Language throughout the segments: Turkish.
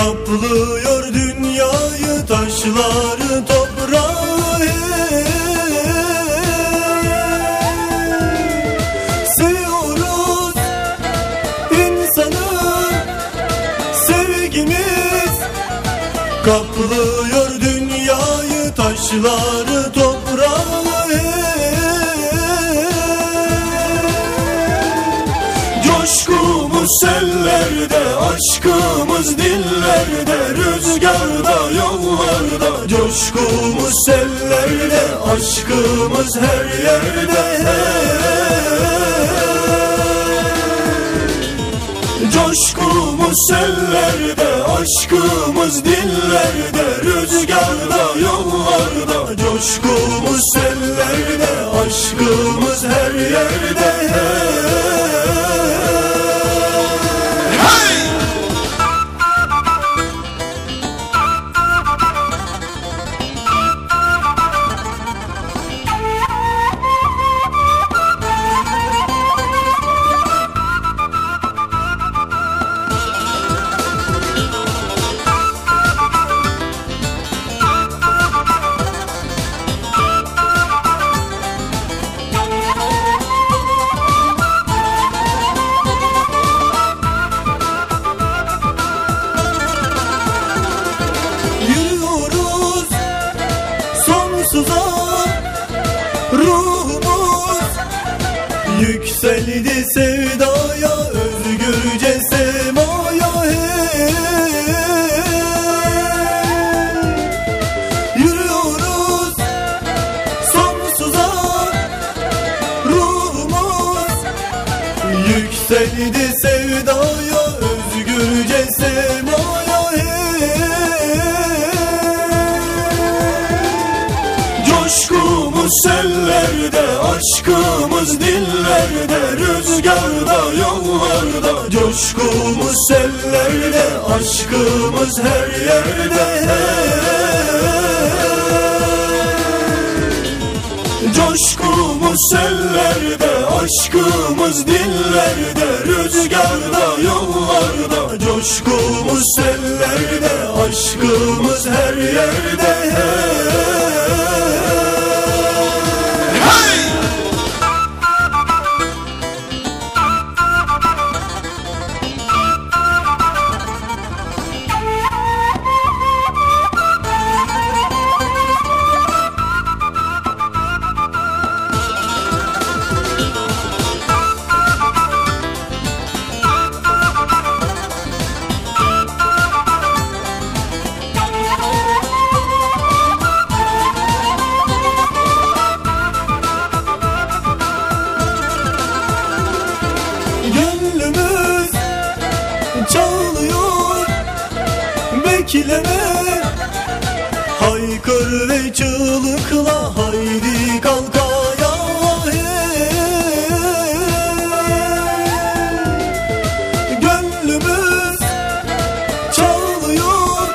Kaplıyor dünyayı taşları toprağı. Seviyoruz insanı sevgimiz. Kaplıyor dünyayı taşları toprağı Coşkumuz sellerde, aşkımız dillerde, rüzgarda, yollarda. Coşkumuz sellerde, aşkımız her yerde. Coşkumuz sellerde, aşkımız dillerde, rüzgarda, yollarda. Coşkumuz sellerde, aşkımız her yerde. Yükseldi sevdaya Özgürce semaya hey. Yürüyoruz sonsuza Ruhumuz yükseldi sevdaya sellerde, aşkımız dillerde, rüzgarda, yollarda. Coşkumuz sellerde, aşkımız her yerde. Coşkumuz sellerde, aşkımız dillerde, rüzgarda, yollarda. Coşkumuz sellerde, aşkımız her yerde. Bekleme Haykır ve çığlıkla Haydi kalk ayağa. Gönlümüz çalıyor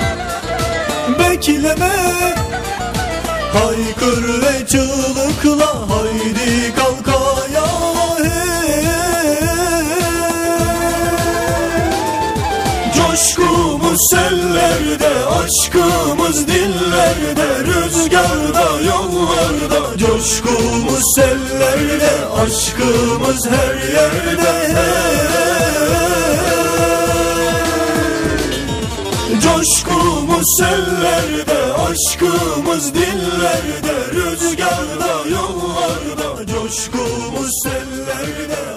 Bekleme Haykır ve çığlıkla Haydi sellerde, aşkımız dillerde, rüzgarda, yollarda. Coşkumuz sellerde, aşkımız her yerde. Coşkumuz sellerde, aşkımız dillerde, rüzgarda, yollarda. Coşkumuz sellerde,